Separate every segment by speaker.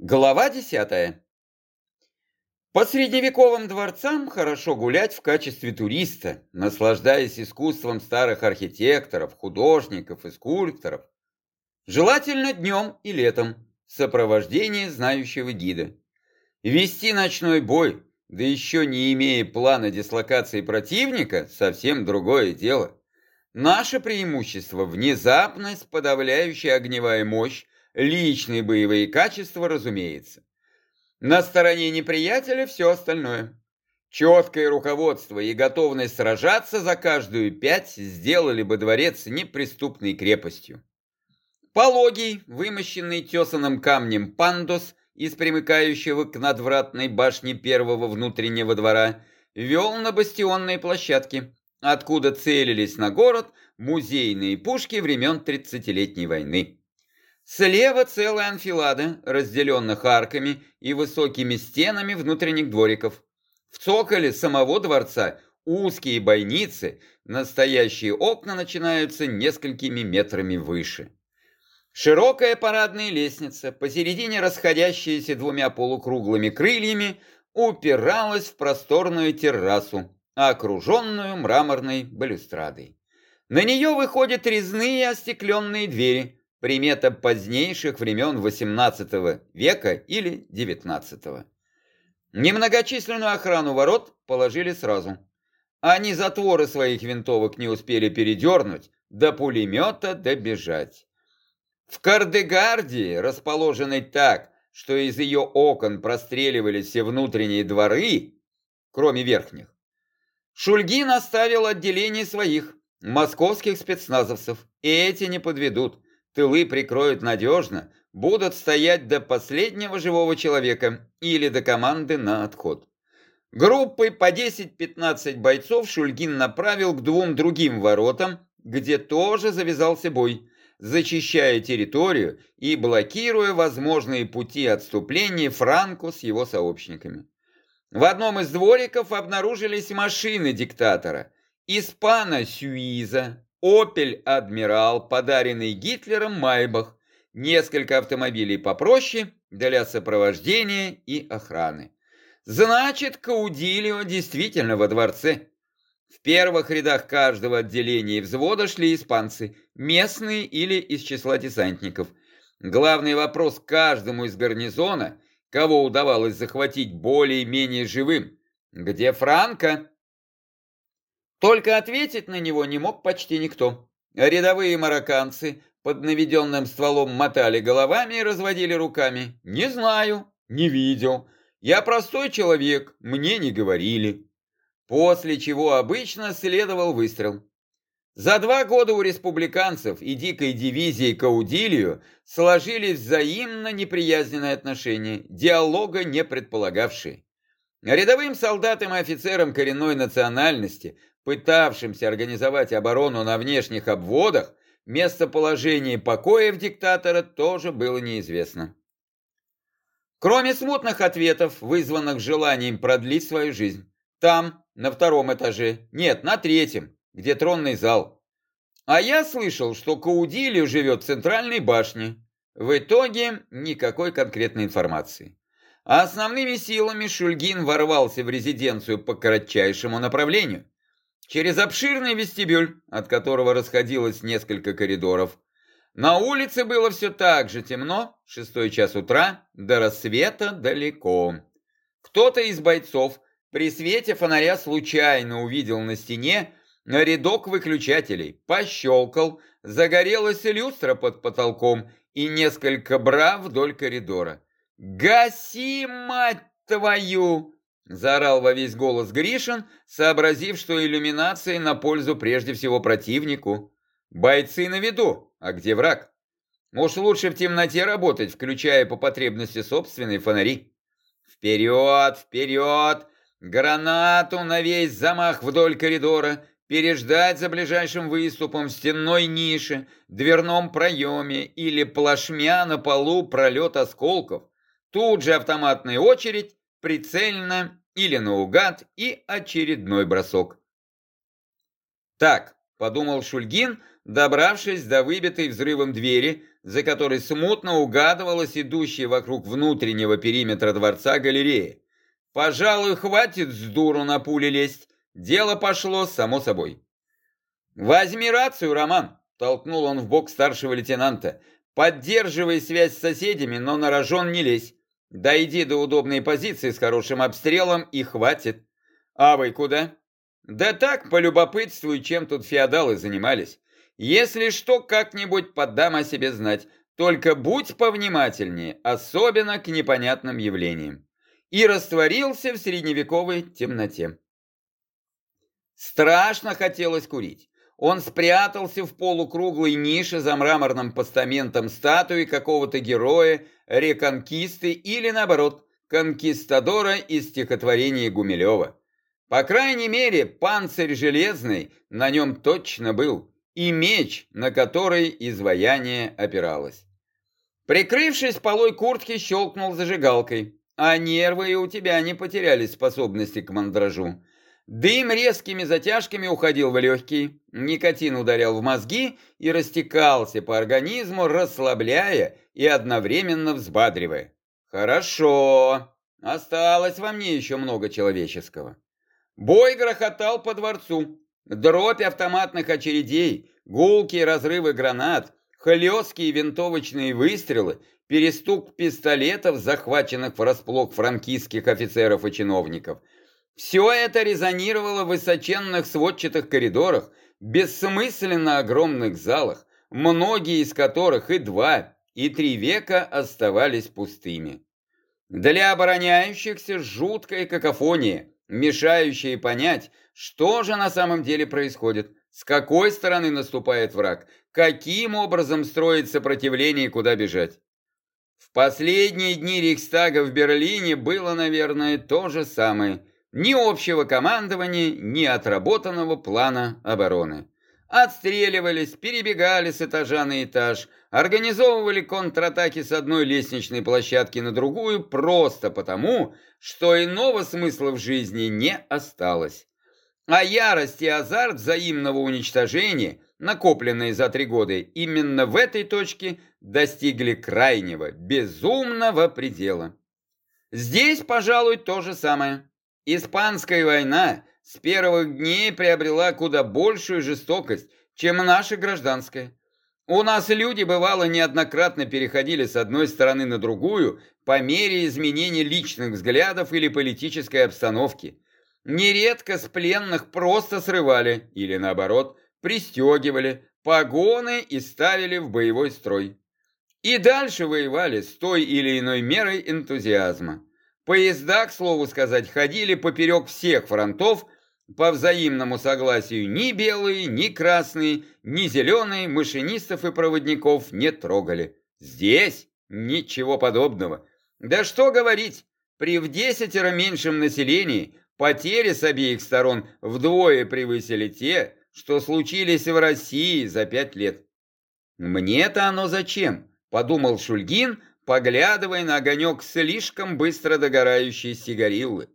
Speaker 1: Глава десятая. По средневековым дворцам хорошо гулять в качестве туриста, наслаждаясь искусством старых архитекторов, художников и скульпторов. Желательно днем и летом, в сопровождении знающего гида. Вести ночной бой, да еще не имея плана дислокации противника, совсем другое дело. Наше преимущество – внезапность, подавляющая огневая мощь, Личные боевые качества, разумеется. На стороне неприятеля все остальное. Четкое руководство и готовность сражаться за каждую пять сделали бы дворец неприступной крепостью. Пологий, вымощенный тесаным камнем пандус из примыкающего к надвратной башне первого внутреннего двора, вел на бастионные площадки, откуда целились на город музейные пушки времен Тридцатилетней войны. Слева целая анфилада, разделенных арками и высокими стенами внутренних двориков. В цоколе самого дворца узкие бойницы, настоящие окна начинаются несколькими метрами выше. Широкая парадная лестница, посередине расходящаяся двумя полукруглыми крыльями, упиралась в просторную террасу, окруженную мраморной балюстрадой. На нее выходят резные остекленные двери – примета позднейших времен XVIII века или XIX. Немногочисленную охрану ворот положили сразу. Они затворы своих винтовок не успели передернуть, до пулемета добежать. В Кардегардии, расположенной так, что из ее окон простреливались все внутренние дворы, кроме верхних, Шульгин оставил отделение своих, московских спецназовцев, и эти не подведут тылы прикроют надежно, будут стоять до последнего живого человека или до команды на отход. Группой по 10-15 бойцов Шульгин направил к двум другим воротам, где тоже завязался бой, зачищая территорию и блокируя возможные пути отступления Франку с его сообщниками. В одном из двориков обнаружились машины диктатора, Испана Сюиза, Опель Адмирал, подаренный Гитлером Майбах, несколько автомобилей попроще для сопровождения и охраны. Значит, Каудилио действительно во дворце. В первых рядах каждого отделения и взвода шли испанцы, местные или из числа десантников. Главный вопрос каждому из гарнизона, кого удавалось захватить более-менее живым. Где Франко? Только ответить на него не мог почти никто. Рядовые марокканцы под наведенным стволом мотали головами и разводили руками. «Не знаю, не видел. Я простой человек, мне не говорили». После чего обычно следовал выстрел. За два года у республиканцев и дикой дивизии Каудилию сложились взаимно неприязненные отношения, диалога не предполагавшие. Рядовым солдатам и офицерам коренной национальности пытавшимся организовать оборону на внешних обводах, местоположение покоев диктатора тоже было неизвестно. Кроме смутных ответов, вызванных желанием продлить свою жизнь, там, на втором этаже, нет, на третьем, где тронный зал. А я слышал, что Каудилию живет в центральной башне. В итоге никакой конкретной информации. А основными силами Шульгин ворвался в резиденцию по кратчайшему направлению. Через обширный вестибюль, от которого расходилось несколько коридоров. На улице было все так же темно, шестой час утра, до рассвета далеко. Кто-то из бойцов при свете фонаря случайно увидел на стене рядок выключателей, пощелкал, загорелась люстра под потолком и несколько бра вдоль коридора. «Гаси, мать твою!» Заорал во весь голос Гришин, сообразив, что иллюминация на пользу прежде всего противнику. Бойцы на виду, а где враг? Может, лучше в темноте работать, включая по потребности собственные фонари. Вперед, вперед! Гранату на весь замах вдоль коридора, переждать за ближайшим выступом в стенной нише, дверном проеме или плашмя на полу пролет осколков. Тут же автоматная очередь прицельно или наугад и очередной бросок. «Так», — подумал Шульгин, добравшись до выбитой взрывом двери, за которой смутно угадывалась идущая вокруг внутреннего периметра дворца галерея. Пожалуй, хватит с дуру на пули лезть. Дело пошло само собой. «Возьми рацию, Роман!» – толкнул он в бок старшего лейтенанта. «Поддерживай связь с соседями, но на рожон не лезь. Дойди до удобной позиции с хорошим обстрелом и хватит. А вы куда?» «Да так, полюбопытствую, чем тут феодалы занимались. Если что, как-нибудь поддам о себе знать. Только будь повнимательнее, особенно к непонятным явлениям и растворился в средневековой темноте. Страшно хотелось курить. Он спрятался в полукруглой нише за мраморным постаментом статуи какого-то героя, реконкисты или, наоборот, конкистадора из стихотворения Гумилева. По крайней мере, панцирь железный на нем точно был, и меч, на который изваяние опиралось. Прикрывшись полой куртки, щелкнул зажигалкой. А нервы у тебя не потеряли способности к мандражу. Дым резкими затяжками уходил в легкие, никотин ударял в мозги и растекался по организму, расслабляя и одновременно взбадривая. Хорошо, осталось во мне еще много человеческого. Бой грохотал по дворцу. Дробь автоматных очередей, гулкие разрывы гранат, хлесткие винтовочные выстрелы перестук пистолетов, захваченных врасплох франкистских офицеров и чиновников. Все это резонировало в высоченных сводчатых коридорах, бессмысленно огромных залах, многие из которых и два, и три века оставались пустыми. Для обороняющихся жуткая какофония, мешающая понять, что же на самом деле происходит, с какой стороны наступает враг, каким образом строить сопротивление и куда бежать. В последние дни Рейхстага в Берлине было, наверное, то же самое. Ни общего командования, ни отработанного плана обороны. Отстреливались, перебегали с этажа на этаж, организовывали контратаки с одной лестничной площадки на другую просто потому, что иного смысла в жизни не осталось. А ярость и азарт взаимного уничтожения, накопленные за три года, именно в этой точке достигли крайнего, безумного предела. Здесь, пожалуй, то же самое. Испанская война с первых дней приобрела куда большую жестокость, чем наша гражданская. У нас люди, бывало, неоднократно переходили с одной стороны на другую по мере изменения личных взглядов или политической обстановки. Нередко с пленных просто срывали или, наоборот, пристегивали погоны и ставили в боевой строй. И дальше воевали с той или иной мерой энтузиазма. Поезда, к слову сказать, ходили поперек всех фронтов по взаимному согласию ни белые, ни красные, ни зеленые машинистов и проводников не трогали. Здесь ничего подобного. Да что говорить, при в десятеро меньшем населении потери с обеих сторон вдвое превысили те, что случились в России за пять лет. Мне-то оно зачем? подумал Шульгин, поглядывая на огонек слишком быстро догорающей сигариллы.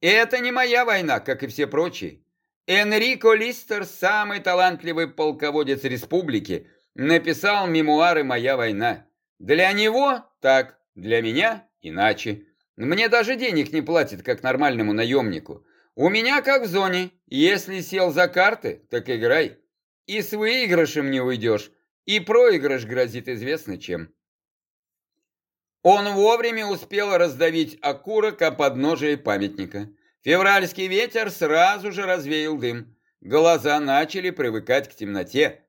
Speaker 1: Это не моя война, как и все прочие. Энрико Листер, самый талантливый полководец республики, написал мемуары «Моя война». Для него так, для меня иначе. Мне даже денег не платят, как нормальному наемнику. У меня как в зоне. Если сел за карты, так играй. И с выигрышем не уйдешь. И проигрыш грозит известно чем. Он вовремя успел раздавить окурок о подножии памятника. Февральский ветер сразу же развеял дым. Глаза начали привыкать к темноте.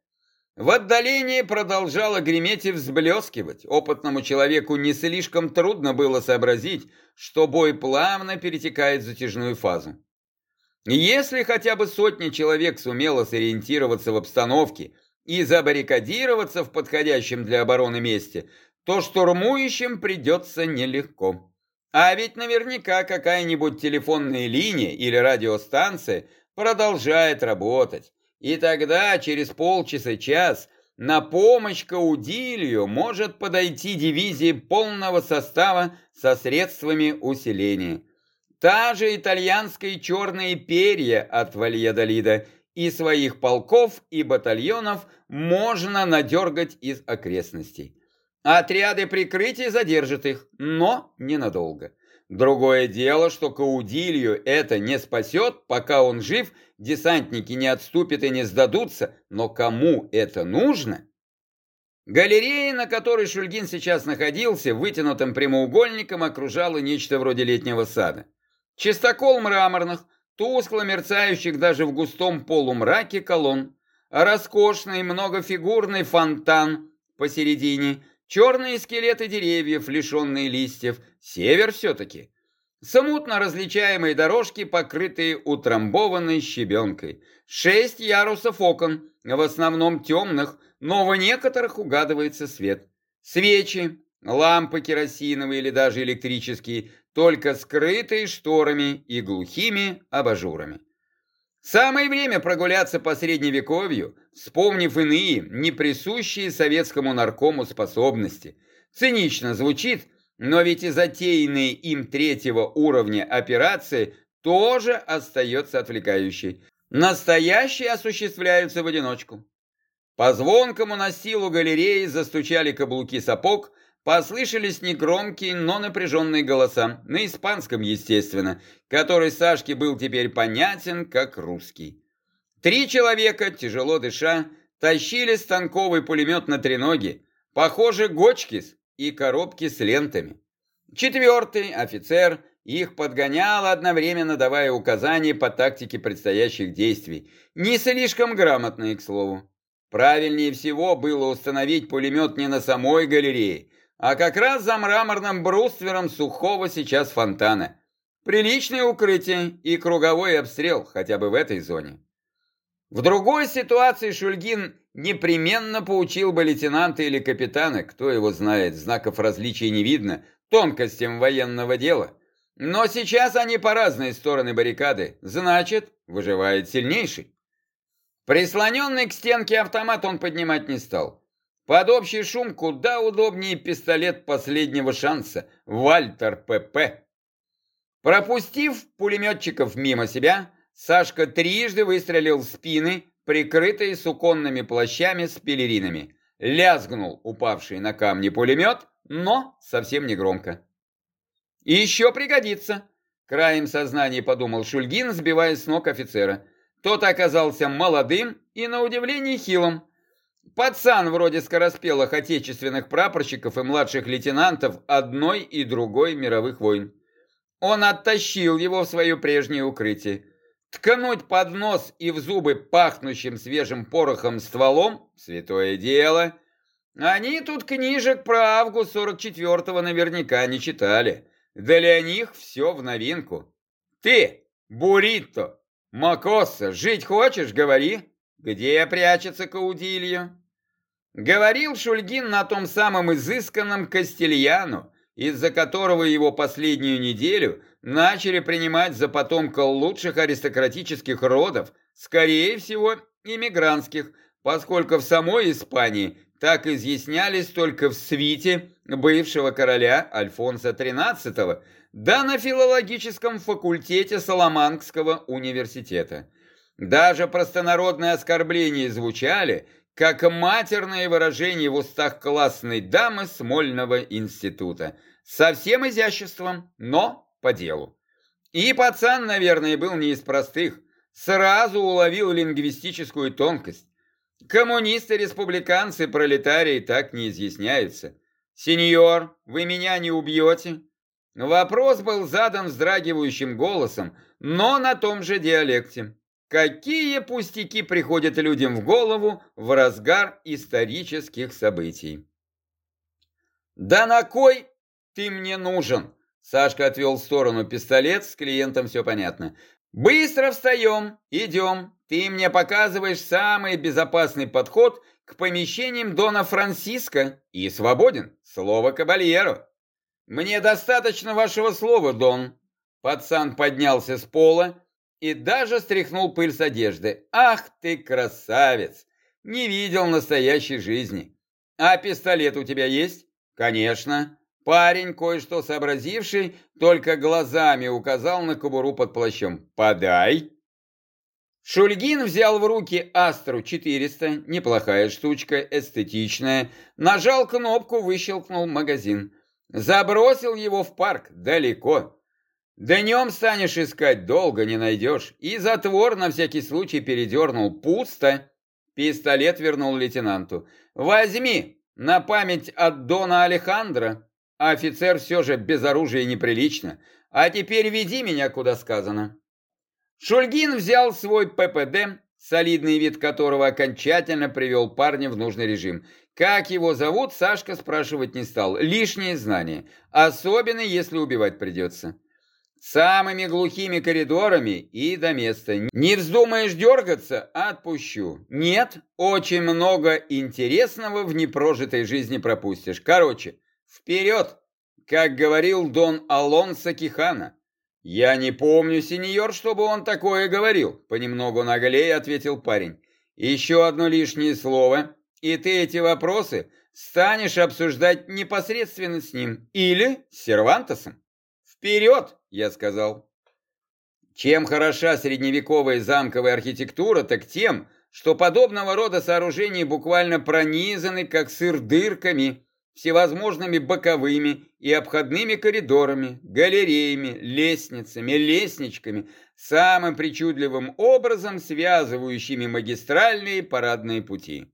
Speaker 1: В отдалении продолжало греметь и взблескивать. Опытному человеку не слишком трудно было сообразить, что бой плавно перетекает в затяжную фазу. Если хотя бы сотня человек сумела сориентироваться в обстановке и забаррикадироваться в подходящем для обороны месте, то штурмующим придется нелегко. А ведь наверняка какая-нибудь телефонная линия или радиостанция продолжает работать. И тогда через полчаса-час на помощь Каудилью может подойти дивизия полного состава со средствами усиления. Та же итальянская черная перья от Вальядолида – и своих полков и батальонов можно надергать из окрестностей. Отряды прикрытия задержат их, но ненадолго. Другое дело, что Каудилью это не спасет, пока он жив, десантники не отступят и не сдадутся, но кому это нужно? Галерея, на которой Шульгин сейчас находился, вытянутым прямоугольником окружала нечто вроде летнего сада. Чистокол мраморных, тускло мерцающих даже в густом полумраке колонн, роскошный многофигурный фонтан посередине, черные скелеты деревьев, лишенные листьев, север все-таки. Смутно различаемые дорожки, покрытые утрамбованной щебенкой. Шесть ярусов окон, в основном темных, но в некоторых угадывается свет. Свечи, лампы керосиновые или даже электрические, только скрытые шторами и глухими абажурами. Самое время прогуляться по средневековью, вспомнив иные, не присущие советскому наркому способности. Цинично звучит, но ведь и затеянные им третьего уровня операции тоже остается отвлекающей. Настоящие осуществляются в одиночку. По звонкому настилу галереи застучали каблуки сапог, Послышались негромкие, но напряженные голоса, на испанском, естественно, который Сашке был теперь понятен как русский. Три человека, тяжело дыша, тащили станковый пулемет на треноги, похоже, Гочкис и коробки с лентами. Четвертый, офицер, их подгонял, одновременно давая указания по тактике предстоящих действий, не слишком грамотные, к слову. Правильнее всего было установить пулемет не на самой галерее, а как раз за мраморным бруствером сухого сейчас фонтана. Приличное укрытие и круговой обстрел, хотя бы в этой зоне. В другой ситуации Шульгин непременно поучил бы лейтенанта или капитана, кто его знает, знаков различия не видно, тонкостям военного дела. Но сейчас они по разные стороны баррикады, значит, выживает сильнейший. Прислоненный к стенке автомат он поднимать не стал. Под общий шум куда удобнее пистолет последнего шанса, Вальтер ПП. Пропустив пулеметчиков мимо себя, Сашка трижды выстрелил в спины, прикрытые суконными плащами с пелеринами. Лязгнул упавший на камни пулемет, но совсем не громко. «И еще пригодится», — краем сознания подумал Шульгин, сбивая с ног офицера. Тот оказался молодым и, на удивление, хилым. Пацан вроде скороспелых отечественных прапорщиков и младших лейтенантов одной и другой мировых войн. Он оттащил его в свое прежнее укрытие. Ткнуть под нос и в зубы пахнущим свежим порохом стволом – святое дело. Они тут книжек про август 44-го наверняка не читали. Для них все в новинку. Ты, Бурито, Макоса, жить хочешь, говори. Где прячется Каудильо? Говорил Шульгин на том самом изысканном Кастильяну, из-за которого его последнюю неделю начали принимать за потомка лучших аристократических родов, скорее всего, иммигрантских, поскольку в самой Испании так изъяснялись только в свите бывшего короля Альфонса XIII, да на филологическом факультете Соломанского университета. Даже простонародные оскорбления звучали – как матерное выражение в устах классной дамы Смольного института. Со всем изяществом, но по делу. И пацан, наверное, был не из простых. Сразу уловил лингвистическую тонкость. Коммунисты, республиканцы, пролетарии так не изъясняются. «Сеньор, вы меня не убьете?» Вопрос был задан вздрагивающим голосом, но на том же диалекте. Какие пустяки приходят людям в голову в разгар исторических событий? «Да на кой ты мне нужен?» Сашка отвел в сторону пистолет, с клиентом все понятно. «Быстро встаем, идем. Ты мне показываешь самый безопасный подход к помещениям Дона Франциско и свободен. Слово кабальеро». «Мне достаточно вашего слова, Дон». Пацан поднялся с пола, и даже стряхнул пыль с одежды. «Ах ты, красавец! Не видел настоящей жизни! А пистолет у тебя есть?» «Конечно!» Парень, кое-что сообразивший, только глазами указал на кобуру под плащом. «Подай!» Шульгин взял в руки Астру 400, неплохая штучка, эстетичная, нажал кнопку, выщелкнул магазин. Забросил его в парк, далеко. Днем станешь искать, долго не найдешь. И затвор на всякий случай передернул. Пусто. Пистолет вернул лейтенанту. Возьми, на память от Дона Алехандро. Офицер все же без оружия неприлично. А теперь веди меня, куда сказано. Шульгин взял свой ППД, солидный вид которого окончательно привел парня в нужный режим. Как его зовут, Сашка спрашивать не стал. Лишнее знание, особенно если убивать придется. Самыми глухими коридорами и до места. Не вздумаешь дергаться – отпущу. Нет, очень много интересного в непрожитой жизни пропустишь. Короче, вперед, как говорил Дон Алонсо Кихана. «Я не помню, сеньор, чтобы он такое говорил», – понемногу наглее ответил парень. «Еще одно лишнее слово, и ты эти вопросы станешь обсуждать непосредственно с ним или с Сервантосом. Вперед!» Я сказал. Чем хороша средневековая замковая архитектура, так тем, что подобного рода сооружения буквально пронизаны, как сыр, дырками, всевозможными боковыми и обходными коридорами, галереями, лестницами, лестничками, самым причудливым образом связывающими магистральные парадные пути.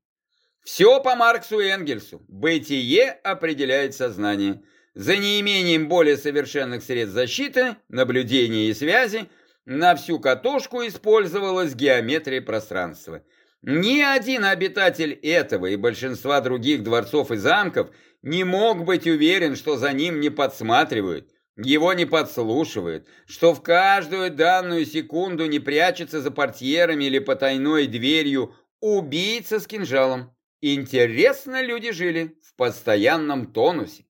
Speaker 1: Все по Марксу и Энгельсу. Бытие определяет сознание – за неимением более совершенных средств защиты, наблюдения и связи на всю катушку использовалась геометрия пространства. Ни один обитатель этого и большинства других дворцов и замков не мог быть уверен, что за ним не подсматривают, его не подслушивают, что в каждую данную секунду не прячется за портьерами или потайной дверью убийца с кинжалом. Интересно люди жили в постоянном тонусе.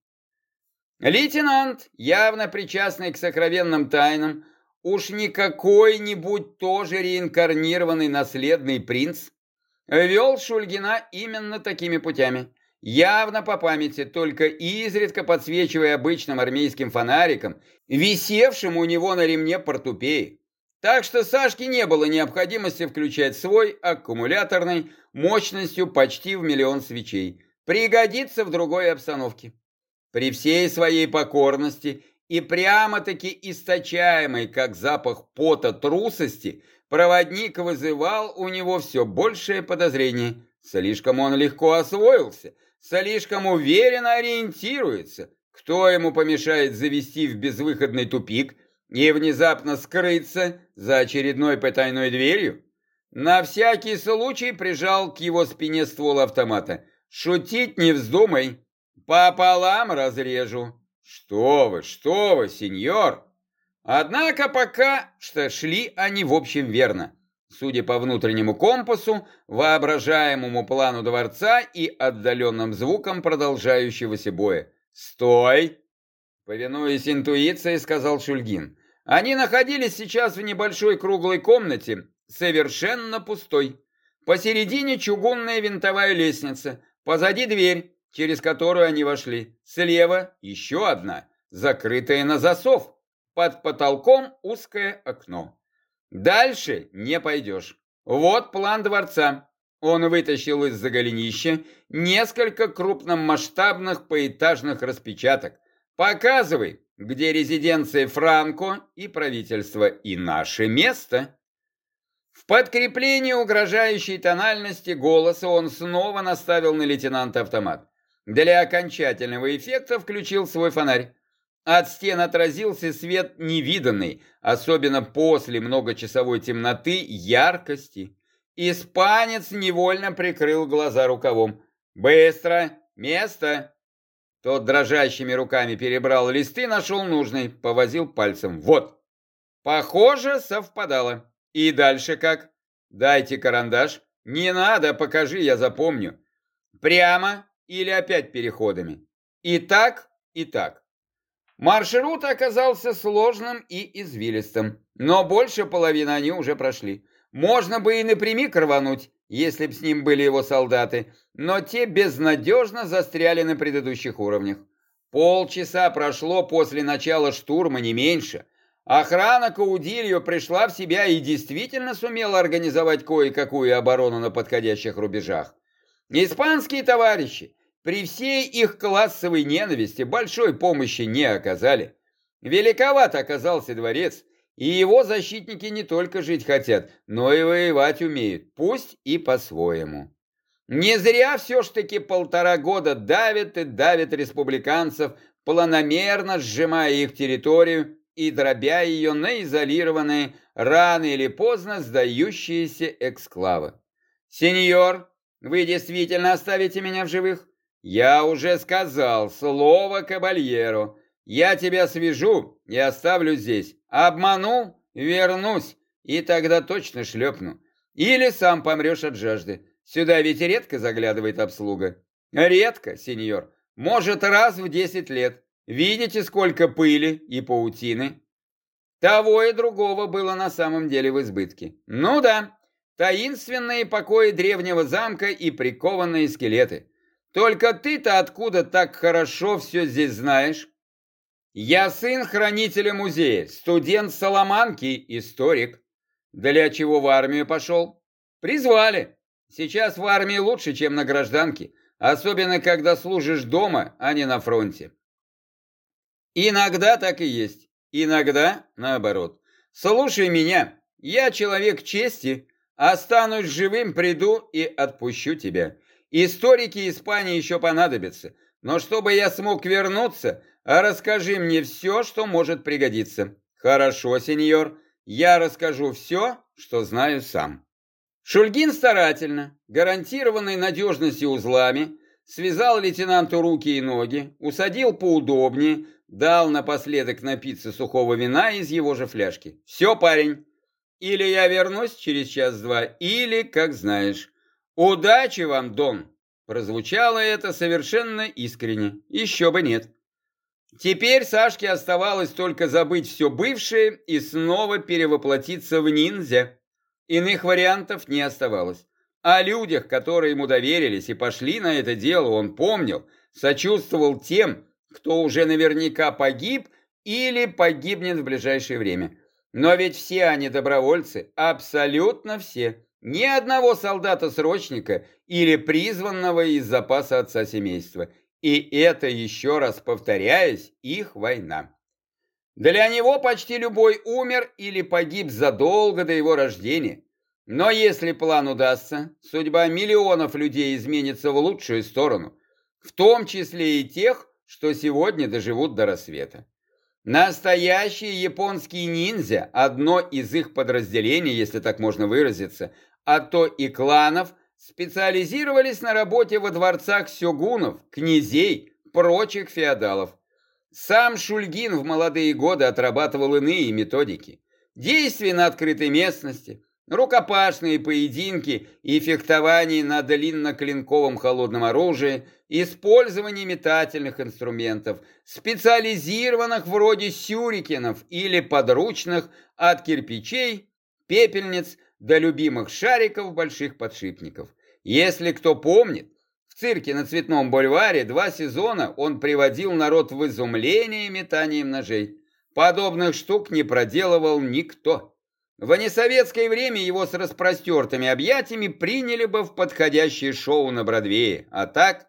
Speaker 1: Лейтенант, явно причастный к сокровенным тайнам, уж не какой-нибудь тоже реинкарнированный наследный принц, вел Шульгина именно такими путями, явно по памяти, только изредка подсвечивая обычным армейским фонариком, висевшим у него на ремне портупеи. Так что Сашке не было необходимости включать свой аккумуляторный мощностью почти в миллион свечей. Пригодится в другой обстановке. При всей своей покорности и прямо-таки источаемой, как запах пота трусости, проводник вызывал у него все большее подозрение. Слишком он легко освоился, слишком уверенно ориентируется. Кто ему помешает завести в безвыходный тупик и внезапно скрыться за очередной потайной дверью? На всякий случай прижал к его спине ствол автомата. «Шутить не вздумай!» Пополам разрежу. Что вы, что вы, сеньор? Однако пока что шли они в общем верно. Судя по внутреннему компасу, воображаемому плану дворца и отдаленным звукам продолжающегося боя. «Стой!» Повинуясь интуиции, сказал Шульгин. Они находились сейчас в небольшой круглой комнате, совершенно пустой. Посередине чугунная винтовая лестница, позади дверь, через которую они вошли. Слева еще одна, закрытая на засов. Под потолком узкое окно. Дальше не пойдешь. Вот план дворца. Он вытащил из-за голенища несколько крупномасштабных поэтажных распечаток. Показывай, где резиденция Франко и правительство, и наше место. В подкреплении угрожающей тональности голоса он снова наставил на лейтенанта автомат. Для окончательного эффекта включил свой фонарь. От стен отразился свет невиданный, особенно после многочасовой темноты, яркости. Испанец невольно прикрыл глаза рукавом. «Быстро! Место!» Тот дрожащими руками перебрал листы, нашел нужный, повозил пальцем. «Вот!» Похоже, совпадало. И дальше как? Дайте карандаш. Не надо, покажи, я запомню. Прямо или опять переходами. И так, и так. Маршрут оказался сложным и извилистым, но больше половины они уже прошли. Можно бы и напрямик рвануть, если б с ним были его солдаты, но те безнадежно застряли на предыдущих уровнях. Полчаса прошло после начала штурма, не меньше, Охрана Каудильо пришла в себя и действительно сумела организовать кое-какую оборону на подходящих рубежах. Испанские товарищи при всей их классовой ненависти большой помощи не оказали. Великоват оказался дворец, и его защитники не только жить хотят, но и воевать умеют, пусть и по-своему. Не зря все ж таки полтора года давят и давят республиканцев, планомерно сжимая их территорию и дробя ее на изолированные, рано или поздно сдающиеся эксклавы. «Сеньор, вы действительно оставите меня в живых?» «Я уже сказал, слово кабальеру. Я тебя свяжу и оставлю здесь. Обманул, вернусь, и тогда точно шлепну. Или сам помрешь от жажды. Сюда ведь редко заглядывает обслуга». «Редко, сеньор. Может, раз в десять лет. Видите, сколько пыли и паутины? Того и другого было на самом деле в избытке. Ну да, таинственные покои древнего замка и прикованные скелеты. Только ты-то откуда так хорошо все здесь знаешь? Я сын хранителя музея, студент Соломанки, историк. Для чего в армию пошел? Призвали. Сейчас в армии лучше, чем на гражданке, особенно когда служишь дома, а не на фронте. Иногда так и есть, иногда наоборот. Слушай меня, я человек чести, останусь живым, приду и отпущу тебя. Историки Испании еще понадобятся, но чтобы я смог вернуться, расскажи мне все, что может пригодиться. Хорошо, сеньор, я расскажу все, что знаю сам. Шульгин старательно, гарантированной надежностью узлами, связал лейтенанту руки и ноги, усадил поудобнее, Дал напоследок напиться сухого вина из его же фляжки. «Все, парень, или я вернусь через час-два, или, как знаешь. Удачи вам, Дон!» Прозвучало это совершенно искренне. Еще бы нет. Теперь Сашке оставалось только забыть все бывшее и снова перевоплотиться в ниндзя. Иных вариантов не оставалось. О людях, которые ему доверились и пошли на это дело, он помнил, сочувствовал тем, кто уже наверняка погиб или погибнет в ближайшее время. Но ведь все они добровольцы, абсолютно все. Ни одного солдата-срочника или призванного из запаса отца семейства. И это, еще раз повторяясь, их война. Для него почти любой умер или погиб задолго до его рождения. Но если план удастся, судьба миллионов людей изменится в лучшую сторону, в том числе и тех, что сегодня доживут до рассвета. Настоящие японские ниндзя, одно из их подразделений, если так можно выразиться, а то и кланов, специализировались на работе во дворцах сёгунов, князей, прочих феодалов. Сам Шульгин в молодые годы отрабатывал иные методики. Действия на открытой местности, рукопашные поединки и фехтование на длинноклинковом холодном оружии, использование метательных инструментов, специализированных вроде сюрикенов или подручных от кирпичей, пепельниц до любимых шариков больших подшипников. Если кто помнит, в цирке на Цветном бульваре два сезона он приводил народ в изумление метанием ножей. Подобных штук не проделывал никто. В несоветское время его с распростертыми объятиями приняли бы в подходящее шоу на Бродвее, а так...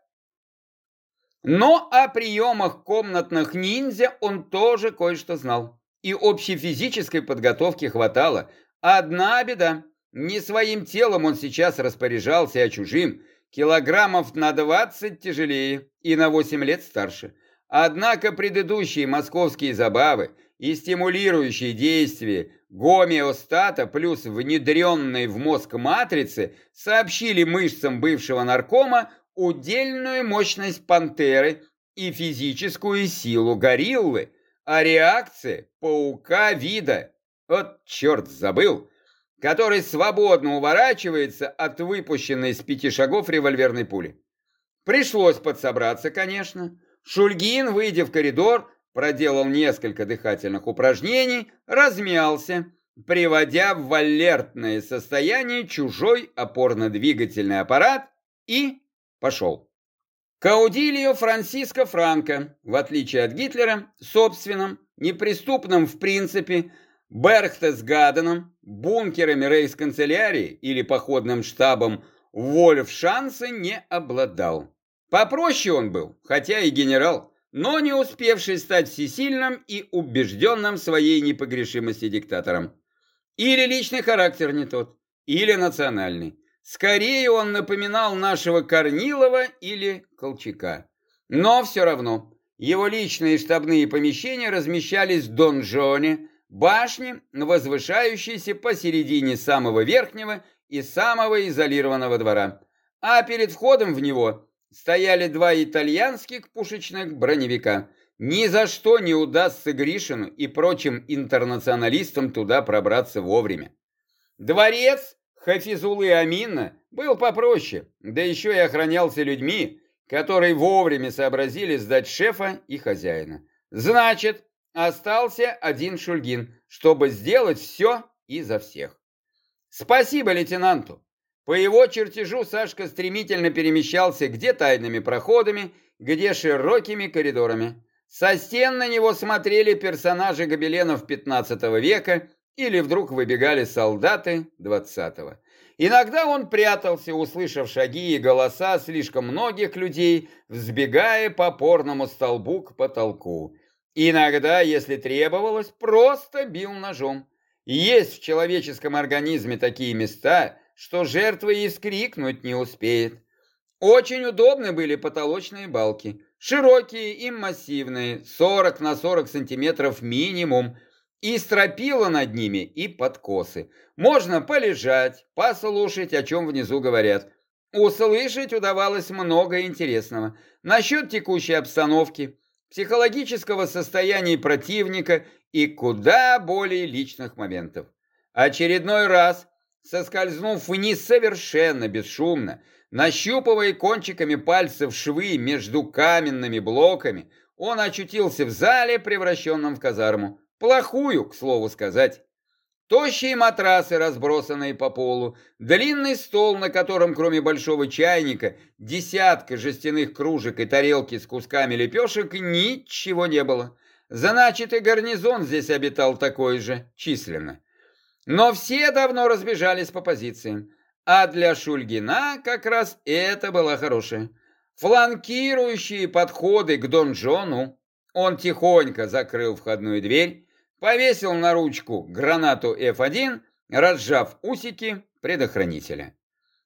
Speaker 1: Но о приемах комнатных ниндзя он тоже кое-что знал. И общей физической подготовки хватало. Одна беда. Не своим телом он сейчас распоряжался, а чужим. Килограммов на 20 тяжелее и на 8 лет старше. Однако предыдущие московские забавы и стимулирующие действия гомеостата плюс внедренной в мозг матрицы сообщили мышцам бывшего наркома удельную мощность пантеры и физическую силу гориллы, а реакция паука вида, вот черт забыл, который свободно уворачивается от выпущенной с пяти шагов револьверной пули. Пришлось подсобраться, конечно. Шульгин, выйдя в коридор, проделал несколько дыхательных упражнений, размялся, приводя в валертное состояние чужой опорно-двигательный аппарат и пошел. Каудильо Франциско Франко, в отличие от Гитлера, собственным, неприступным в принципе, Берхтесгаденом, бункерами рейс-канцелярии или походным штабом Вольф шанса не обладал. Попроще он был, хотя и генерал, но не успевший стать всесильным и убежденным в своей непогрешимости диктатором. Или личный характер не тот, или национальный. Скорее он напоминал нашего Корнилова или Колчака. Но все равно, его личные штабные помещения размещались в донжоне, башне, возвышающейся посередине самого верхнего и самого изолированного двора. А перед входом в него стояли два итальянских пушечных броневика. Ни за что не удастся Гришину и прочим интернационалистам туда пробраться вовремя. Дворец Хафизулы Амина был попроще, да еще и охранялся людьми, которые вовремя сообразили сдать шефа и хозяина. Значит, остался один Шульгин, чтобы сделать все и за всех. Спасибо лейтенанту. По его чертежу Сашка стремительно перемещался где тайными проходами, где широкими коридорами. Со стен на него смотрели персонажи гобеленов 15 века или вдруг выбегали солдаты 20-го. Иногда он прятался, услышав шаги и голоса слишком многих людей, взбегая по порному столбу к потолку. Иногда, если требовалось, просто бил ножом. Есть в человеческом организме такие места, что жертва и скрикнуть не успеет. Очень удобны были потолочные балки, широкие и массивные, 40 на 40 сантиметров минимум, и стропила над ними, и подкосы. Можно полежать, послушать, о чем внизу говорят. Услышать удавалось много интересного. Насчет текущей обстановки, психологического состояния противника и куда более личных моментов. Очередной раз, соскользнув вниз совершенно бесшумно, нащупывая кончиками пальцев швы между каменными блоками, он очутился в зале, превращенном в казарму. Плохую, к слову сказать. Тощие матрасы, разбросанные по полу, длинный стол, на котором, кроме большого чайника, десятка жестяных кружек и тарелки с кусками лепешек, ничего не было. Значит, и гарнизон здесь обитал такой же, численно. Но все давно разбежались по позициям. А для Шульгина как раз это было хорошее. Фланкирующие подходы к донжону. Он тихонько закрыл входную дверь, повесил на ручку гранату F1, разжав усики предохранителя.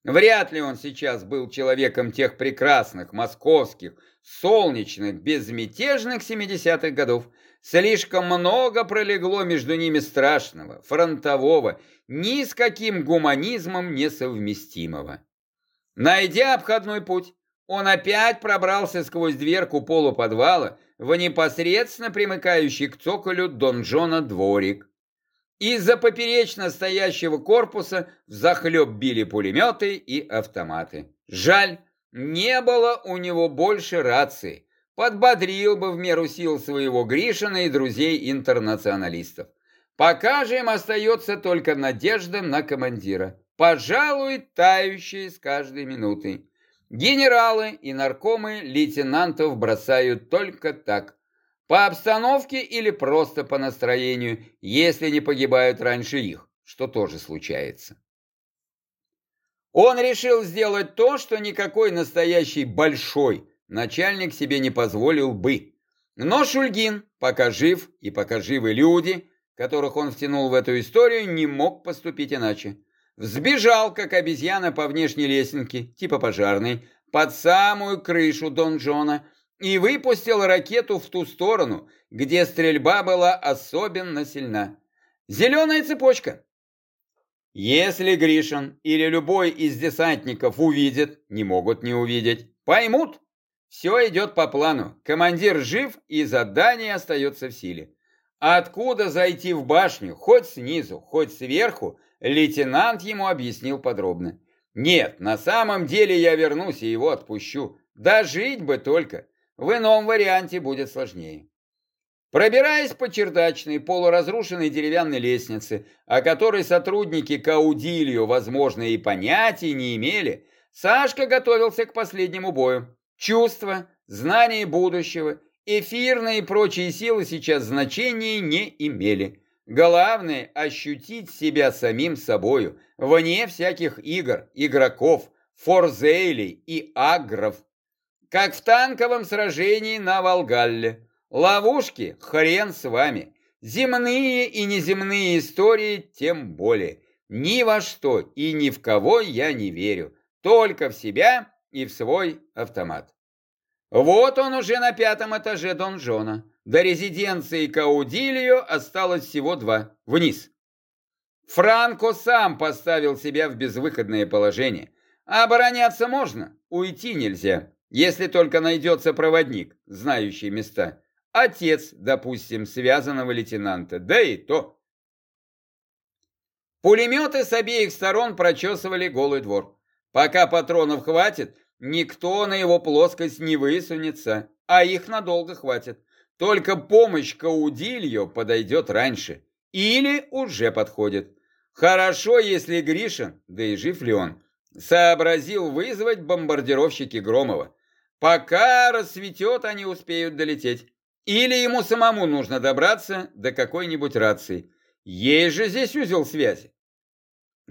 Speaker 1: Вряд ли он сейчас был человеком тех прекрасных московских, солнечных, безмятежных 70-х годов. Слишком много пролегло между ними страшного, фронтового, ни с каким гуманизмом несовместимого. Найдя обходной путь, он опять пробрался сквозь дверку полуподвала, в непосредственно примыкающий к цоколю донжона дворик. Из-за поперечно стоящего корпуса захлеб били пулеметы и автоматы. Жаль, не было у него больше рации. Подбодрил бы в меру сил своего Гришина и друзей-интернационалистов. Пока же им остается только надежда на командира. Пожалуй, тающая с каждой минутой. Генералы и наркомы лейтенантов бросают только так. По обстановке или просто по настроению, если не погибают раньше их, что тоже случается. Он решил сделать то, что никакой настоящий большой начальник себе не позволил бы. Но Шульгин, пока жив и пока живы люди, которых он втянул в эту историю, не мог поступить иначе. Взбежал, как обезьяна по внешней лесенке, типа пожарной, под самую крышу донжона и выпустил ракету в ту сторону, где стрельба была особенно сильна. Зеленая цепочка. Если Гришин или любой из десантников увидит, не могут не увидеть, поймут. Все идет по плану. Командир жив и задание остается в силе. Откуда зайти в башню, хоть снизу, хоть сверху, Лейтенант ему объяснил подробно. Нет, на самом деле я вернусь и его отпущу. Да жить бы только. В ином варианте будет сложнее. Пробираясь по чердачной, полуразрушенной деревянной лестнице, о которой сотрудники Каудилью, возможно, и понятия не имели, Сашка готовился к последнему бою. Чувство, знание будущего эфирные и прочие силы сейчас значения не имели. Главное – ощутить себя самим собою, вне всяких игр, игроков, форзейлей и агров. Как в танковом сражении на Волгалле. Ловушки – хрен с вами. Земные и неземные истории тем более. Ни во что и ни в кого я не верю. Только в себя и в свой автомат. Вот он уже на пятом этаже донжона. До резиденции Каудильо осталось всего два. Вниз. Франко сам поставил себя в безвыходное положение. Обороняться можно, уйти нельзя, если только найдется проводник, знающий места. Отец, допустим, связанного лейтенанта, да и то. Пулеметы с обеих сторон прочесывали голый двор. Пока патронов хватит, никто на его плоскость не высунется, а их надолго хватит. Только помощь Каудильо подойдет раньше. Или уже подходит. Хорошо, если Гришин, да и жив ли он, сообразил вызвать бомбардировщики Громова. Пока рассветет, они успеют долететь. Или ему самому нужно добраться до какой-нибудь рации. Есть же здесь узел связи.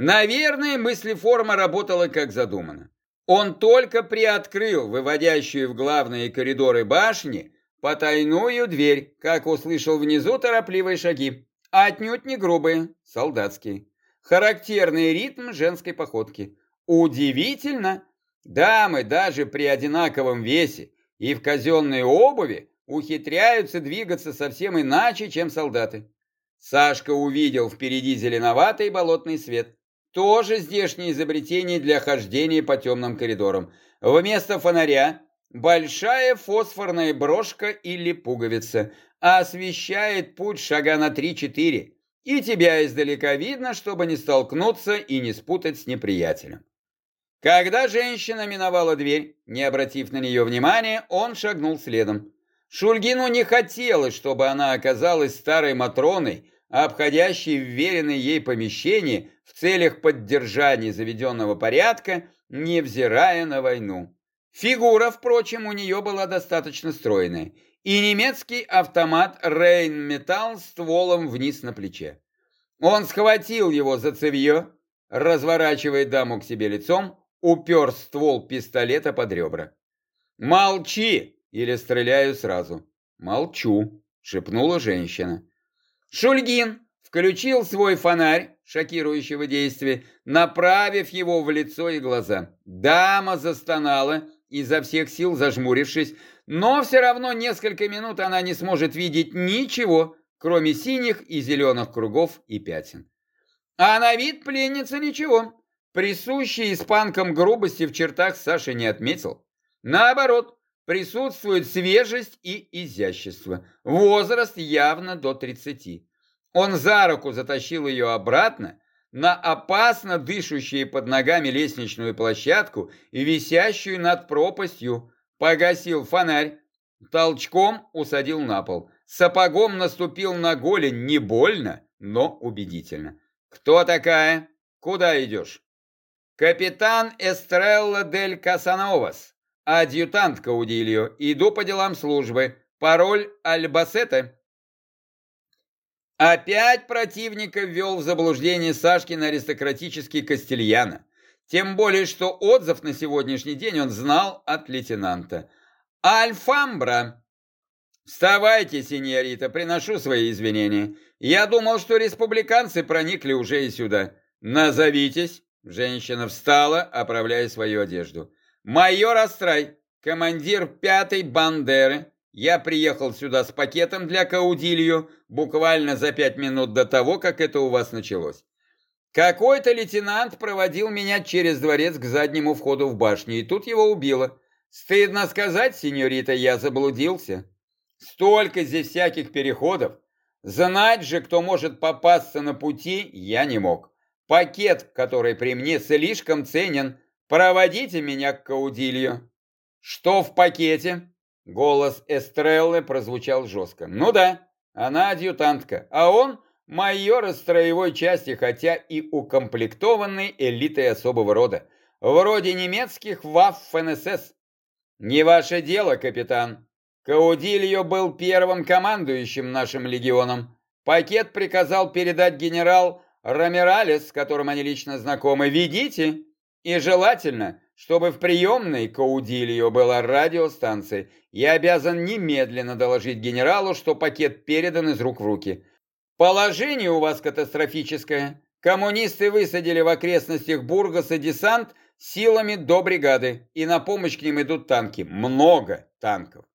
Speaker 1: Наверное, мыслеформа работала как задумано. Он только приоткрыл выводящую в главные коридоры башни потайную дверь, как услышал внизу торопливые шаги. Отнюдь не грубые, солдатские. Характерный ритм женской походки. Удивительно, дамы даже при одинаковом весе и в казенной обуви ухитряются двигаться совсем иначе, чем солдаты. Сашка увидел впереди зеленоватый болотный свет. Тоже здешнее изобретение для хождения по темным коридорам. Вместо фонаря большая фосфорная брошка или пуговица освещает путь шага на 3-4, и тебя издалека видно, чтобы не столкнуться и не спутать с неприятелем. Когда женщина миновала дверь, не обратив на нее внимания, он шагнул следом. Шульгину не хотелось, чтобы она оказалась старой Матроной, обходящей вверенное ей помещение в целях поддержания заведенного порядка, невзирая на войну. Фигура, впрочем, у нее была достаточно стройная, и немецкий автомат Рейн-Металл стволом вниз на плече. Он схватил его за цевье, разворачивая даму к себе лицом, упер ствол пистолета под ребра. «Молчи!» Или стреляю сразу? Молчу, шепнула женщина. Шульгин включил свой фонарь шокирующего действия, направив его в лицо и глаза. Дама застонала, изо всех сил зажмурившись, но все равно несколько минут она не сможет видеть ничего, кроме синих и зеленых кругов и пятен. А на вид пленница ничего. Присущей испанкам грубости в чертах Саша не отметил. Наоборот, присутствует свежесть и изящество. Возраст явно до 30. Он за руку затащил ее обратно на опасно дышащую под ногами лестничную площадку и висящую над пропастью, погасил фонарь, толчком усадил на пол. Сапогом наступил на голень не больно, но убедительно. «Кто такая? Куда идешь?» «Капитан Эстрелла дель Касановас», Адъютант Каудильо. Иду по делам службы. Пароль Альбасета. Опять противника ввел в заблуждение Сашкина аристократический Кастильяна. Тем более, что отзыв на сегодняшний день он знал от лейтенанта. «Альфамбра!» «Вставайте, сеньорита, приношу свои извинения. Я думал, что республиканцы проникли уже и сюда. Назовитесь!» Женщина встала, оправляя свою одежду. «Майор Астрай, командир пятой Бандеры, я приехал сюда с пакетом для Каудилью буквально за пять минут до того, как это у вас началось. Какой-то лейтенант проводил меня через дворец к заднему входу в башню, и тут его убило. Стыдно сказать, сеньорита, я заблудился. Столько здесь всяких переходов. Знать же, кто может попасться на пути, я не мог. Пакет, который при мне, слишком ценен, Проводите меня к Каудилью. Что в пакете? Голос Эстреллы прозвучал жестко. Ну да, она адъютантка, а он майор из строевой части, хотя и укомплектованный элитой особого рода. Вроде немецких Waffen-СС. Не ваше дело, капитан. Каудильо был первым командующим нашим легионом. Пакет приказал передать генерал Рамиралес, с которым они лично знакомы. Ведите, и желательно, чтобы в приемной Каудильо была радиостанция. Я обязан немедленно доложить генералу, что пакет передан из рук в руки. Положение у вас катастрофическое. Коммунисты высадили в окрестностях Бургаса десант силами до бригады, и на помощь к ним идут танки. Много танков.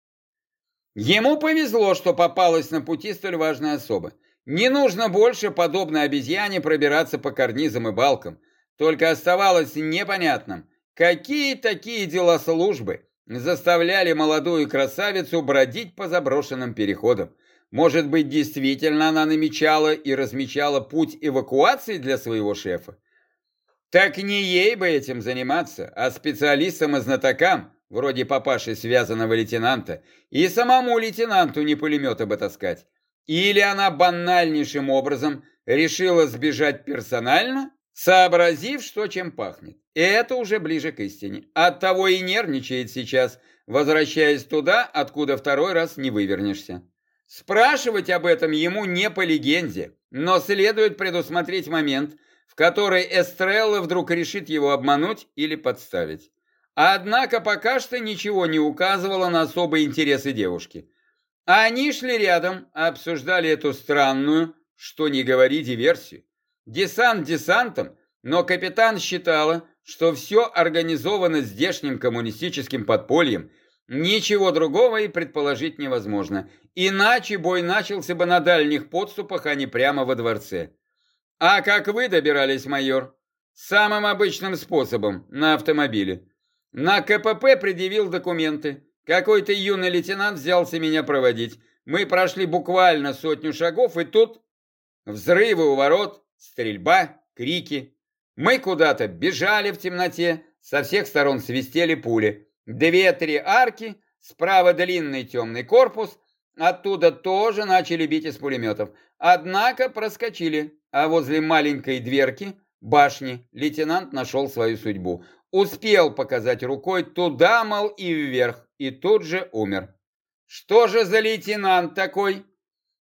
Speaker 1: Ему повезло, что попалась на пути столь важная особа. Не нужно больше, подобно обезьяне, пробираться по карнизам и балкам. Только оставалось непонятным, какие такие дела службы заставляли молодую красавицу бродить по заброшенным переходам. Может быть, действительно она намечала и размечала путь эвакуации для своего шефа? Так не ей бы этим заниматься, а специалистам и знатокам, вроде папаши связанного лейтенанта, и самому лейтенанту не пулемета бы таскать. Или она банальнейшим образом решила сбежать персонально, сообразив, что чем пахнет. Это уже ближе к истине. Оттого и нервничает сейчас, возвращаясь туда, откуда второй раз не вывернешься. Спрашивать об этом ему не по легенде, но следует предусмотреть момент, в который Эстрелла вдруг решит его обмануть или подставить. Однако пока что ничего не указывало на особые интересы девушки. Они шли рядом, обсуждали эту странную, что не говори, диверсию. Десант десантом, но капитан считала, что все организовано здешним коммунистическим подпольем – Ничего другого и предположить невозможно. Иначе бой начался бы на дальних подступах, а не прямо во дворце. А как вы добирались, майор? Самым обычным способом, на автомобиле. На КПП предъявил документы. Какой-то юный лейтенант взялся меня проводить. Мы прошли буквально сотню шагов, и тут взрывы у ворот, стрельба, крики. Мы куда-то бежали в темноте, со всех сторон свистели пули. Две-три арки, справа длинный темный корпус, оттуда тоже начали бить из пулеметов. Однако проскочили, а возле маленькой дверки башни лейтенант нашел свою судьбу. Успел показать рукой туда, мол, и вверх, и тут же умер. «Что же за лейтенант такой?»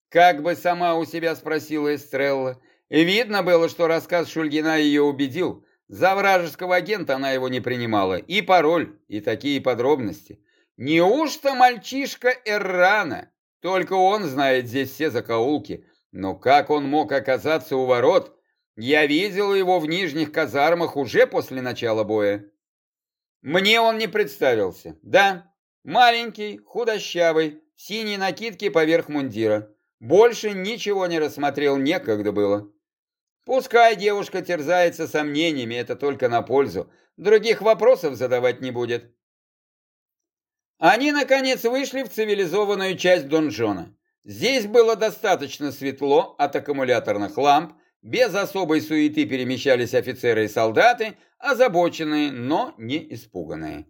Speaker 1: Как бы сама у себя спросила Эстрелла. Видно было, что рассказ Шульгина ее убедил. За вражеского агента она его не принимала. И пароль, и такие подробности. Неужто мальчишка Эррана? Только он знает здесь все закоулки. Но как он мог оказаться у ворот? Я видел его в нижних казармах уже после начала боя. Мне он не представился. Да, маленький, худощавый, в синей накидке поверх мундира. Больше ничего не рассмотрел, некогда было. Пускай девушка терзается сомнениями, это только на пользу. Других вопросов задавать не будет. Они, наконец, вышли в цивилизованную часть донжона. Здесь было достаточно светло от аккумуляторных ламп, без особой суеты перемещались офицеры и солдаты, озабоченные, но не испуганные.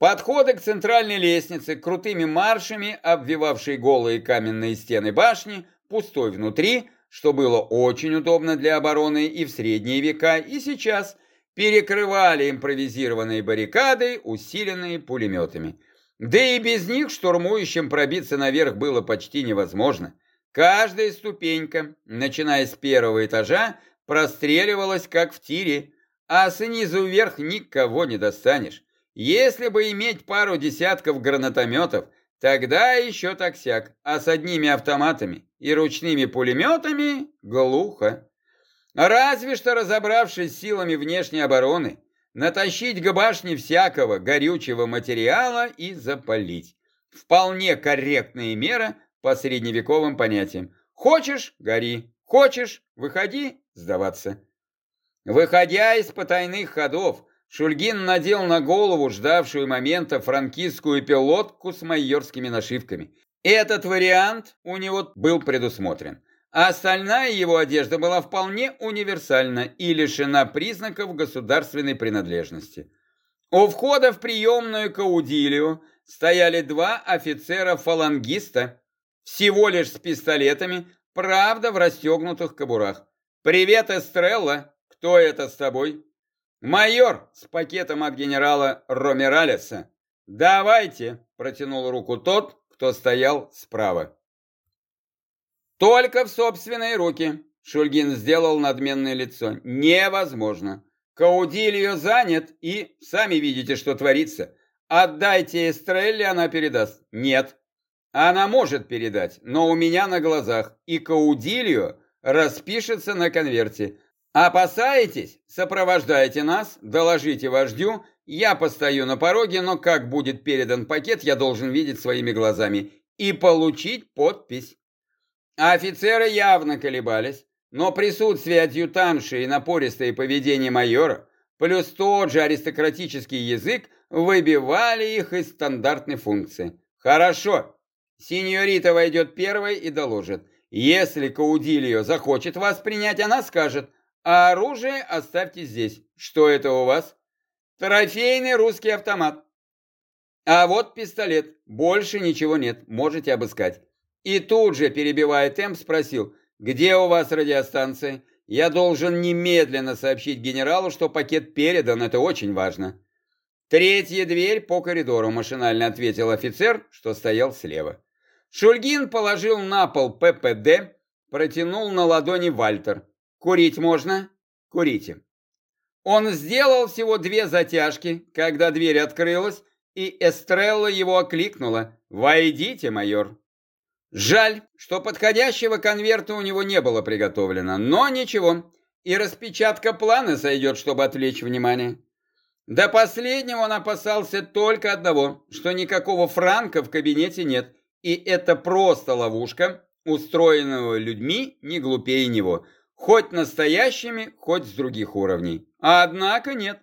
Speaker 1: Подходы к центральной лестнице, крутыми маршами, обвивавшие голые каменные стены башни, пустой внутри – что было очень удобно для обороны и в средние века, и сейчас перекрывали импровизированные баррикады, усиленные пулеметами. Да и без них штурмующим пробиться наверх было почти невозможно. Каждая ступенька, начиная с первого этажа, простреливалась как в тире, а снизу вверх никого не достанешь. Если бы иметь пару десятков гранатометов, Тогда еще таксяк, а с одними автоматами и ручными пулеметами глухо. Разве что разобравшись силами внешней обороны, натащить к башне всякого горючего материала и запалить. Вполне корректная мера по средневековым понятиям. Хочешь – гори, хочешь – выходи – сдаваться. Выходя из потайных ходов, Шульгин надел на голову ждавшую момента франкистскую пилотку с майорскими нашивками. Этот вариант у него был предусмотрен. А остальная его одежда была вполне универсальна и лишена признаков государственной принадлежности. У входа в приемную Каудилию стояли два офицера-фалангиста, всего лишь с пистолетами, правда в расстегнутых кобурах. «Привет, Эстрелла! Кто это с тобой?» «Майор!» с пакетом от генерала Ромералеса. «Давайте!» – протянул руку тот, кто стоял справа. «Только в собственные руки», — Шульгин сделал надменное лицо. «Невозможно. Каудильо занят, и сами видите, что творится. Отдайте Эстрелле, она передаст». «Нет». «Она может передать, но у меня на глазах, и Каудильо распишется на конверте. Опасаетесь? Сопровождайте нас, доложите вождю, я постою на пороге, но как будет передан пакет, я должен видеть своими глазами и получить подпись. Офицеры явно колебались, но присутствие адъютанши и напористое поведение майора, плюс тот же аристократический язык, выбивали их из стандартной функции. Хорошо, сеньорита войдет первой и доложит. Если Каудильо захочет вас принять, она скажет, а оружие оставьте здесь. Что это у вас? Трофейный русский автомат. А вот пистолет. Больше ничего нет. Можете обыскать. И тут же, перебивая темп, спросил, где у вас радиостанция? Я должен немедленно сообщить генералу, что пакет передан, это очень важно. Третья дверь по коридору, машинально ответил офицер, что стоял слева. Шульгин положил на пол ППД, протянул на ладони Вальтер. «Курить можно?» «Курите». Он сделал всего две затяжки, когда дверь открылась, и Эстрелла его окликнула. «Войдите, майор». Жаль, что подходящего конверта у него не было приготовлено, но ничего, и распечатка плана сойдет, чтобы отвлечь внимание. До последнего он опасался только одного, что никакого франка в кабинете нет, и это просто ловушка, устроенного людьми не глупее него, хоть настоящими, хоть с других уровней. Однако нет.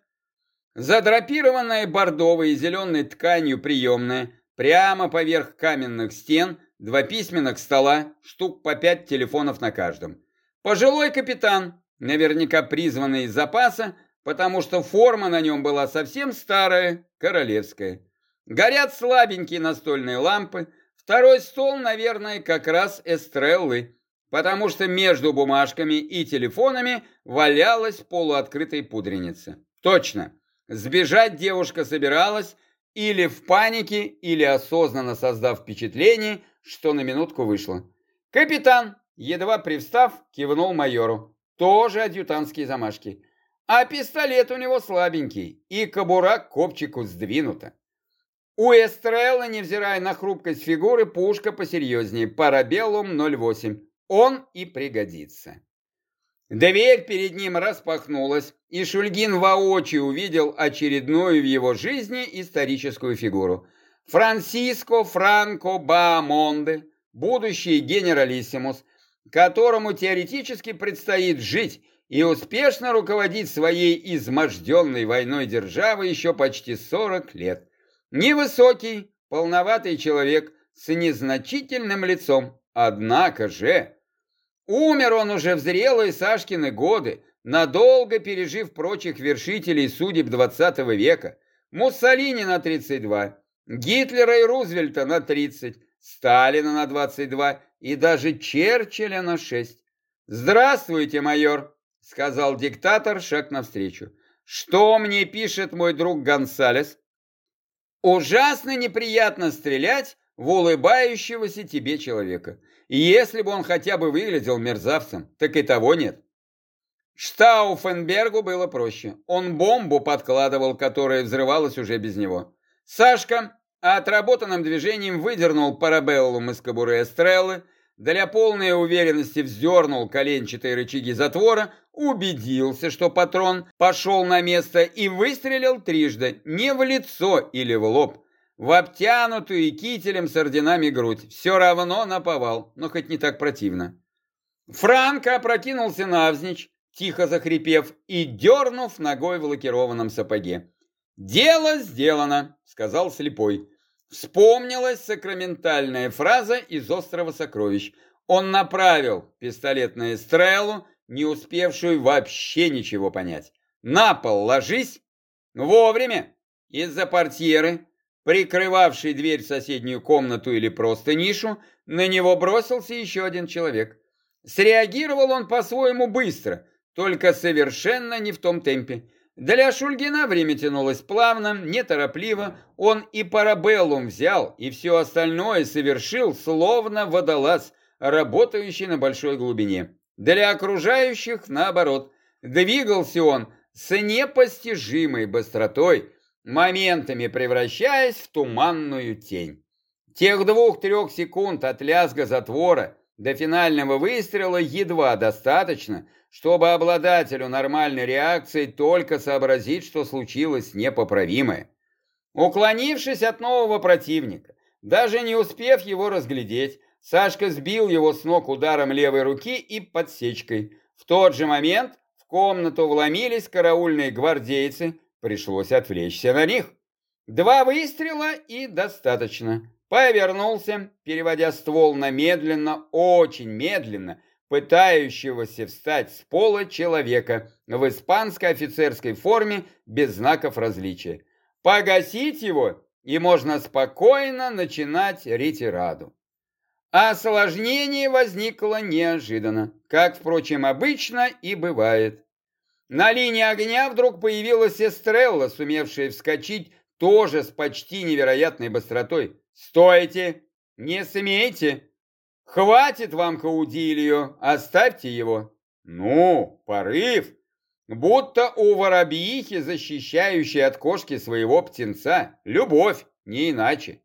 Speaker 1: Задрапированная бордовой и зеленой тканью приемная, прямо поверх каменных стен, два письменных стола, штук по пять телефонов на каждом. Пожилой капитан, наверняка призванный из запаса, потому что форма на нем была совсем старая, королевская. Горят слабенькие настольные лампы, Второй стол, наверное, как раз эстреллы, потому что между бумажками и телефонами валялась полуоткрытая пудреница. Точно, сбежать девушка собиралась или в панике, или осознанно создав впечатление, что на минутку вышла. Капитан, едва привстав, кивнул майору. Тоже адъютантские замашки. А пистолет у него слабенький, и кобура к копчику сдвинута. У Эстрелла, невзирая на хрупкость фигуры, пушка посерьезнее, парабеллум 08. Он и пригодится. Дверь перед ним распахнулась, и Шульгин воочию увидел очередную в его жизни историческую фигуру. Франсиско Франко Баамонде, будущий генералиссимус, которому теоретически предстоит жить и успешно руководить своей изможденной войной державой еще почти 40 лет. Невысокий, полноватый человек с незначительным лицом. Однако же, умер он уже в зрелые Сашкины годы, надолго пережив прочих вершителей судеб 20 века. Муссолини на 32, Гитлера и Рузвельта на 30, Сталина на 22 и даже Черчилля на 6. «Здравствуйте, майор», — сказал диктатор, шаг навстречу. «Что мне пишет мой друг Гонсалес?» Ужасно неприятно стрелять в улыбающегося тебе человека. И если бы он хотя бы выглядел мерзавцем, так и того нет. Штауфенбергу было проще. Он бомбу подкладывал, которая взрывалась уже без него. Сашка отработанным движением выдернул парабеллум из кобуры Эстреллы, для полной уверенности вздернул коленчатые рычаги затвора, убедился, что патрон пошел на место и выстрелил трижды, не в лицо или в лоб, в обтянутую кителем с орденами грудь. Все равно наповал, но хоть не так противно. Франко опрокинулся навзничь, тихо захрипев и дернув ногой в лакированном сапоге. «Дело сделано», — сказал слепой. Вспомнилась сакраментальная фраза из «Острова сокровищ». Он направил пистолет на Эстреллу, не успевшую вообще ничего понять. «На пол ложись!» Вовремя! Из-за портьеры, прикрывавшей дверь в соседнюю комнату или просто нишу, на него бросился еще один человек. Среагировал он по-своему быстро, только совершенно не в том темпе. Для Шульгина время тянулось плавно, неторопливо. Он и парабеллум взял, и все остальное совершил, словно водолаз, работающий на большой глубине. Для окружающих, наоборот, двигался он с непостижимой быстротой, моментами превращаясь в туманную тень. Тех двух-трех секунд от лязга затвора до финального выстрела едва достаточно, чтобы обладателю нормальной реакции только сообразить, что случилось непоправимое. Уклонившись от нового противника, даже не успев его разглядеть, Сашка сбил его с ног ударом левой руки и подсечкой. В тот же момент в комнату вломились караульные гвардейцы, пришлось отвлечься на них. Два выстрела и достаточно. Повернулся, переводя ствол на медленно, очень медленно, пытающегося встать с пола человека в испанской офицерской форме без знаков различия. Погасить его, и можно спокойно начинать ретираду. Осложнение возникло неожиданно, как, впрочем, обычно и бывает. На линии огня вдруг появилась Эстрелла, сумевшая вскочить тоже с почти невероятной быстротой. «Стойте! Не смейте! Хватит вам Каудилью, оставьте его. Ну, порыв. Будто у воробьихи, защищающей от кошки своего птенца. Любовь, не иначе.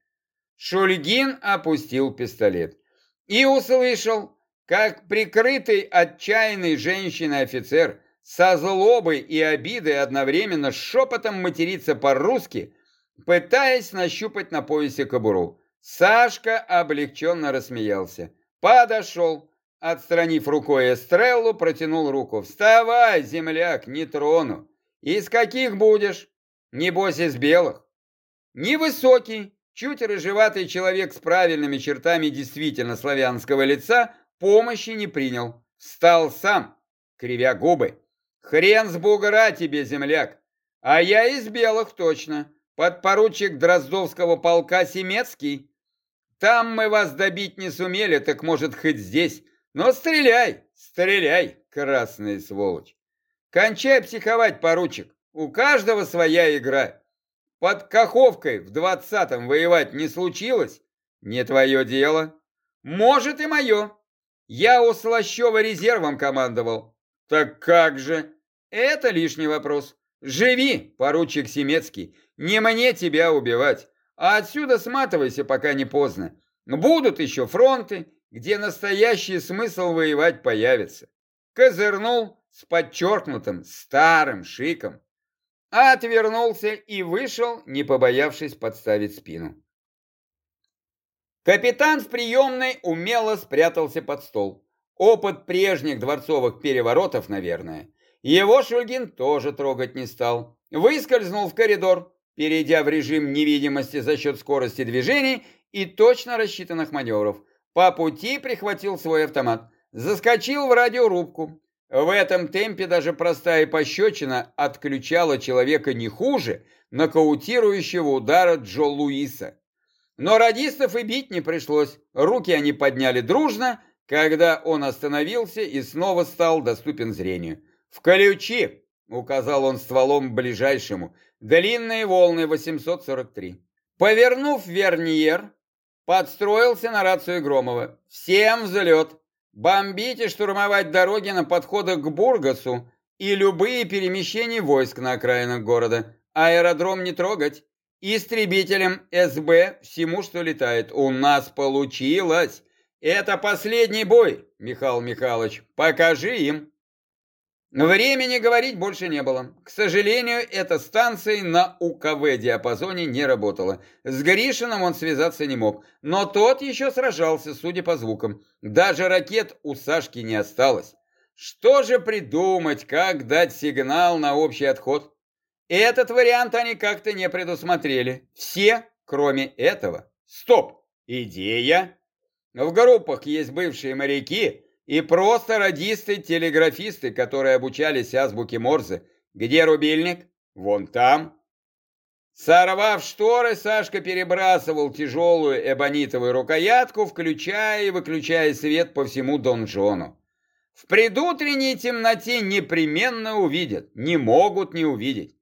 Speaker 1: Шульгин опустил пистолет и услышал, как прикрытый отчаянной женщиной офицер со злобой и обидой одновременно шепотом матерится по-русски, пытаясь нащупать на поясе кобуру. Сашка облегченно рассмеялся. Подошел, отстранив рукой Эстреллу, протянул руку. «Вставай, земляк, не трону. Из каких будешь? Небось, из белых». Невысокий, чуть рыжеватый человек с правильными чертами действительно славянского лица помощи не принял. Встал сам, кривя губы. «Хрен с бугра тебе, земляк! А я из белых точно. Подпоручик Дроздовского полка Семецкий». Там мы вас добить не сумели, так может хоть здесь. Но стреляй, стреляй, красная сволочь. Кончай психовать, поручик. У каждого своя игра. Под Каховкой в двадцатом воевать не случилось? Не твое дело. Может и мое. Я у Слащева резервом командовал. Так как же? Это лишний вопрос. Живи, поручик Семецкий. Не мне тебя убивать. А отсюда сматывайся, пока не поздно. Будут еще фронты, где настоящий смысл воевать появится. Козырнул с подчеркнутым старым шиком, отвернулся и вышел, не побоявшись подставить спину. Капитан в приемной умело спрятался под стол. Опыт прежних дворцовых переворотов, наверное. Его Шульгин тоже трогать не стал. Выскользнул в коридор, перейдя в режим невидимости за счет скорости движений и точно рассчитанных маневров. По пути прихватил свой автомат, заскочил в радиорубку. В этом темпе даже простая пощечина отключала человека не хуже нокаутирующего удара Джо Луиса. Но радистов и бить не пришлось. Руки они подняли дружно, когда он остановился и снова стал доступен зрению. «В колючи!» — указал он стволом ближайшему — Длинные волны 843. Повернув верниер, подстроился на рацию Громова. Всем взлет. Бомбить и штурмовать дороги на подходах к Бургасу и любые перемещения войск на окраинах города. Аэродром не трогать. Истребителям СБ всему, что летает. У нас получилось. Это последний бой, Михаил Михайлович. Покажи им. Времени говорить больше не было. К сожалению, эта станция на УКВ-диапазоне не работала. С Гришином он связаться не мог, но тот еще сражался, судя по звукам. Даже ракет у Сашки не осталось. Что же придумать, как дать сигнал на общий отход? Этот вариант они как-то не предусмотрели. Все, кроме этого. Стоп! Идея! В группах есть бывшие моряки, и просто радисты-телеграфисты, которые обучались азбуке Морзе. Где рубильник? Вон там. Сорвав шторы, Сашка перебрасывал тяжелую эбонитовую рукоятку, включая и выключая свет по всему донжону. В предутренней темноте непременно увидят, не могут не увидеть.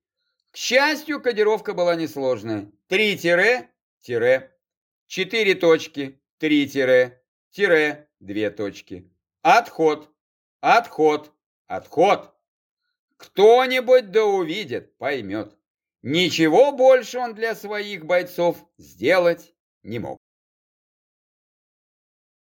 Speaker 1: К счастью, кодировка была несложная. Три тире, тире, четыре точки, три тире, тире, две точки. Отход, отход, отход. Кто-нибудь да увидит, поймет. Ничего больше он для своих бойцов сделать не мог.